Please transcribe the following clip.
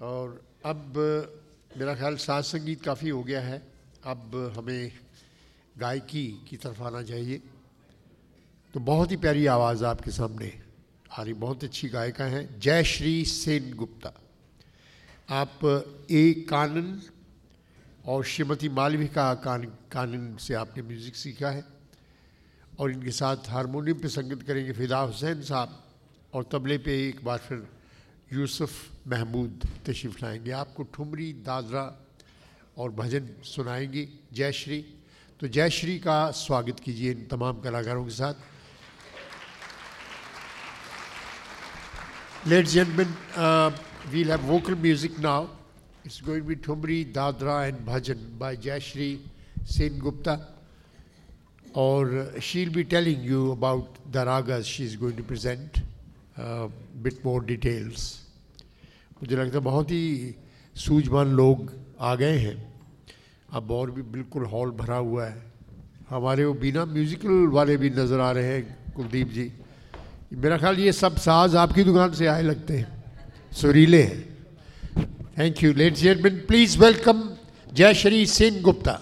और अब, मेरा ख्याल साज संगीत काफ़ी हो गया है। अब हमें गायकी की तरफ़ आना चाहिए। तो बहुत ही प्यारी आवाज़ आपके सामने आ रही, बहुत अच्छी गायिका हैं। जय श्री सेन गुप्ता। आप ए कानन और श्रीमती मालविका कान, कानन से आपने म्यूज़िक सीखा है और इनके साथ हारमोनियम पे संगीत करेंगे फिदा हुसैन साहब और तबले पे एक बार फिर यूसुफ महमूद तशरीफ़ लाएँगे। आपको ठुमरी, दादरा और भजन सुनाएँगी जयश्री तो जयश्री का स्वागत कीजिए इन तमाम कलाकारों के साथ। Let gentlemen we'll have vocal music now it's going be thumri dadra and bhajan by Jayshree Sen Gupta और she'll be telling you about the ragas she is going to present a more details मुझे लगता है बहुत ही सूझवान लोग आ गए हैं। अब और भी बिल्कुल हॉल भरा हुआ है। हमारे वो बिना म्यूजिकल वाले भी नज़र आ रहे हैं, कुलदीप जी। मेरा ख्याल ये सब साज आपकी दुकान से आए लगते हैं। सुरीले हैं। Thank you let's please welcome Jai Shri Singh Gupta